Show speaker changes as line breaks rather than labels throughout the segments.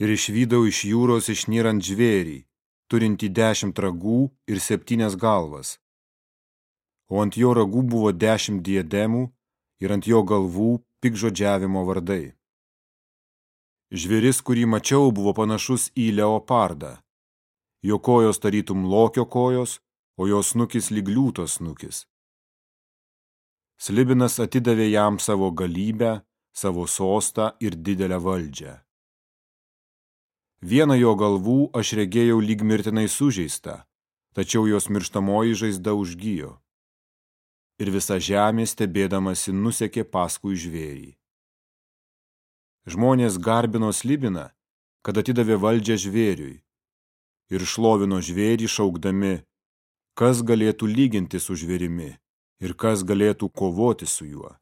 ir išvydau iš jūros išnyrant žvėrį, turintį dešimt ragų ir septynias galvas. O ant jo ragų buvo dešimt diedemų ir ant jo galvų pikžodžiavimo vardai. Žvėris, kurį mačiau, buvo panašus į leopardą. Jo kojos tarytum lokio kojos, o jos snukis lyg liūtos snukis. Slibinas atidavė jam savo galybę, savo sostą ir didelę valdžią. Vieną jo galvų aš regėjau lyg mirtinai sužeistą, tačiau jos mirštamoji žaizda užgyjo. Ir visa žemė stebėdamasi nusekė paskui žvėrį. Žmonės garbino slibiną, kad atidavė valdžią žvėriui ir šlovino žvėrį šaukdami, kas galėtų lyginti su žvėrimi ir kas galėtų kovoti su juo.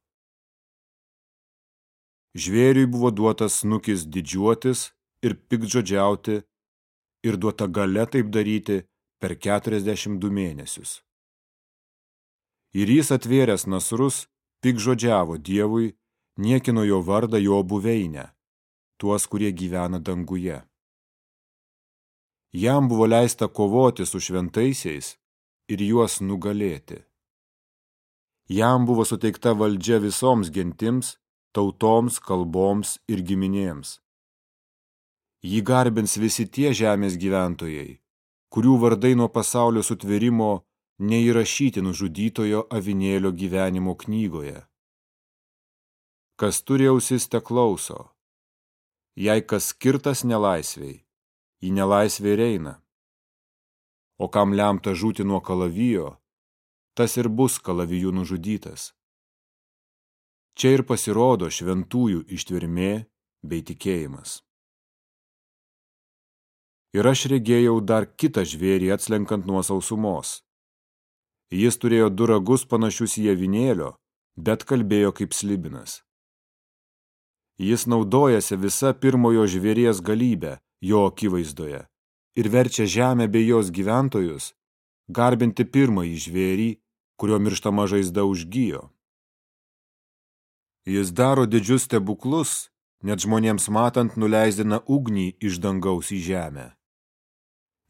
Žvėriui buvo duotas snukis didžiuotis ir pikdžodžiauti ir duota gale taip daryti per 42 mėnesius. Ir jis atvėręs nasrus, pikžodžiavo Dievui, niekino jo vardą jo buveinę, tuos, kurie gyvena danguje. Jam buvo leista kovoti su šventaisiais ir juos nugalėti. Jam buvo suteikta valdžia visoms gentims, tautoms, kalboms ir giminėms. Jį garbins visi tie žemės gyventojai, kurių vardai nuo pasaulio sutvėrimo neįrašyti nužudytojo avinėlio gyvenimo knygoje. Kas turi ausis te klauso, jei kas skirtas nelaisviai, į nelaisvę eina. O kam lemta žūti nuo kalavijo, tas ir bus kalavijų nužudytas. Čia ir pasirodo šventųjų ištvermė bei tikėjimas. Ir aš regėjau dar kitą žvėrį atslenkant nuo sausumos. Jis turėjo du ragus panašius į avinėlio, bet kalbėjo kaip slibinas. Jis naudojasi visa pirmojo žvėries galybę jo akivaizdoje ir verčia žemę bei jos gyventojus garbinti pirmąjį žvėrį, kurio mirštama žaizda užgyjo. Jis daro didžius stebuklus, net žmonėms matant nuleisdina ugnį iš dangaus į žemę.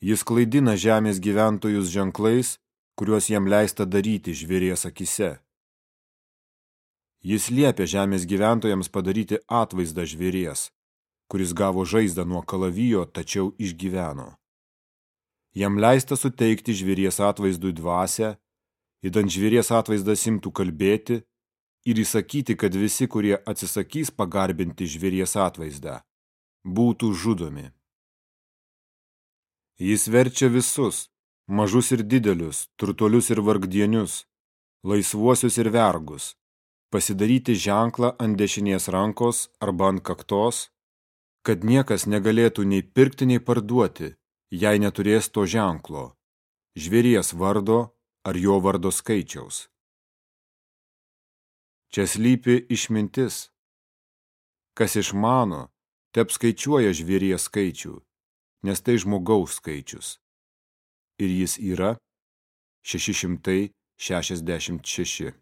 Jis klaidina žemės gyventojus ženklais, kuriuos jam leista daryti žvėries akise. Jis liepia žemės gyventojams padaryti atvaizdą žvėries, kuris gavo žaizdą nuo kalavijo, tačiau išgyveno. Jam leista suteikti žvėries atvaizdui dvasę, įdant žvėries atvaizdas imtų kalbėti ir įsakyti, kad visi, kurie atsisakys pagarbinti žvėries atvaizdą, būtų žudomi. Jis verčia visus, mažus ir didelius, turtuolius ir vargdienius, laisvuosius ir vergus, pasidaryti ženklą ant dešinės rankos arba ant kaktos, kad niekas negalėtų nei pirkti, nei parduoti, jei neturės to ženklo, žvėries vardo ar jo vardo skaičiaus. Čia slypi išmintis. Kas išmano, tep skaičiuoja žvėries skaičių nes tai žmogaus skaičius. Ir jis yra 666.